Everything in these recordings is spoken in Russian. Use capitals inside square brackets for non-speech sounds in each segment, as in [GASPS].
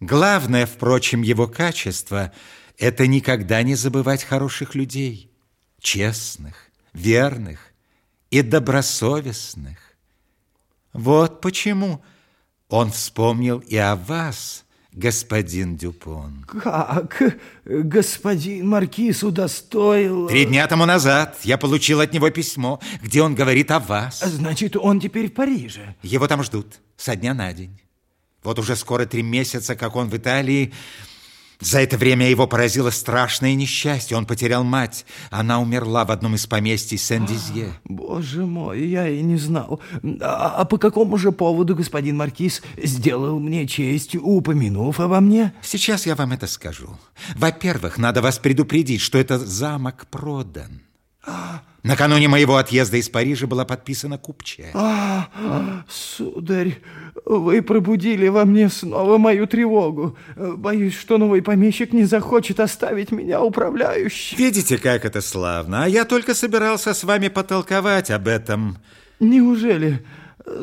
Главное, впрочем, его качество – это никогда не забывать хороших людей, честных, верных и добросовестных. Вот почему он вспомнил и о вас, господин Дюпон. Как господин Маркиз удостоил... Три дня тому назад я получил от него письмо, где он говорит о вас. Значит, он теперь в Париже? Его там ждут со дня на день. Вот уже скоро три месяца, как он в Италии. За это время его поразило страшное несчастье. Он потерял мать. Она умерла в одном из поместий Сен-Дизье. [GASPS] Боже мой, я и не знал. А, а по какому же поводу господин Маркиз сделал мне честь, упомянув обо мне? Сейчас я вам это скажу. Во-первых, надо вас предупредить, что этот замок продан. Накануне моего отъезда из Парижа была подписана купчая. А, сударь, вы пробудили во мне снова мою тревогу. Боюсь, что новый помещик не захочет оставить меня управляющим. Видите, как это славно. А я только собирался с вами потолковать об этом. Неужели?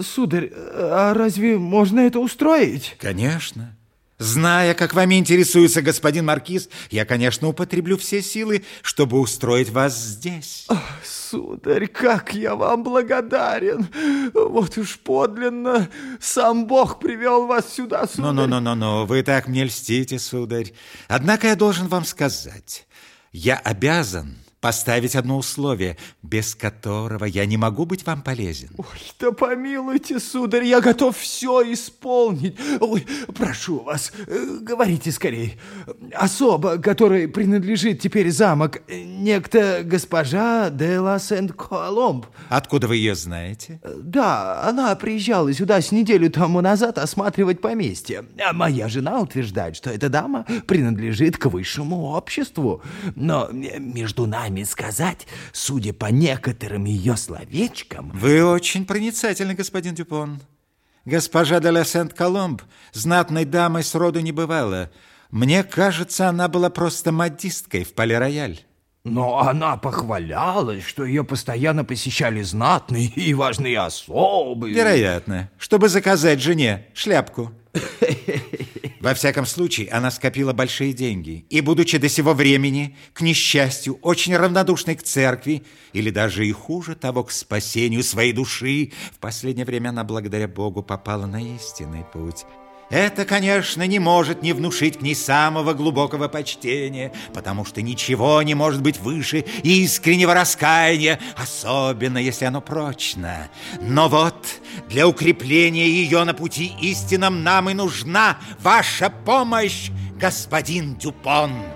Сударь, а разве можно это устроить? Конечно. Зная, как вами интересуется господин Маркиз, я, конечно, употреблю все силы, чтобы устроить вас здесь. Ах, сударь, как я вам благодарен! Вот уж подлинно сам Бог привел вас сюда, сударь. Ну-ну-ну-ну, вы так мне льстите, сударь. Однако я должен вам сказать, я обязан поставить одно условие, без которого я не могу быть вам полезен. Ой, да помилуйте, сударь, я готов все исполнить. Ой, прошу вас, э, говорите скорее. Особа, которой принадлежит теперь замок, некто госпожа де ла Сент-Коломб. Откуда вы ее знаете? Да, она приезжала сюда с неделю тому назад осматривать поместье. А моя жена утверждает, что эта дама принадлежит к высшему обществу. Но между нами вами сказать, судя по некоторым ее словечкам... Вы очень проницательны, господин Дюпон. Госпожа де ла Сент-Коломб знатной дамой сроду не бывала. Мне кажется, она была просто модисткой в Пале-Рояль. Но она похвалялась, что ее постоянно посещали знатные и важные особы. Вероятно, чтобы заказать жене шляпку. Во всяком случае, она скопила большие деньги. И, будучи до сего времени, к несчастью, очень равнодушной к церкви, или даже и хуже того, к спасению своей души, в последнее время она, благодаря Богу, попала на истинный путь. Это, конечно, не может не внушить к ней самого глубокого почтения, потому что ничего не может быть выше искреннего раскаяния, особенно если оно прочно. Но вот для укрепления ее на пути истинном нам и нужна ваша помощь, господин Дюпон.